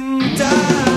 in time.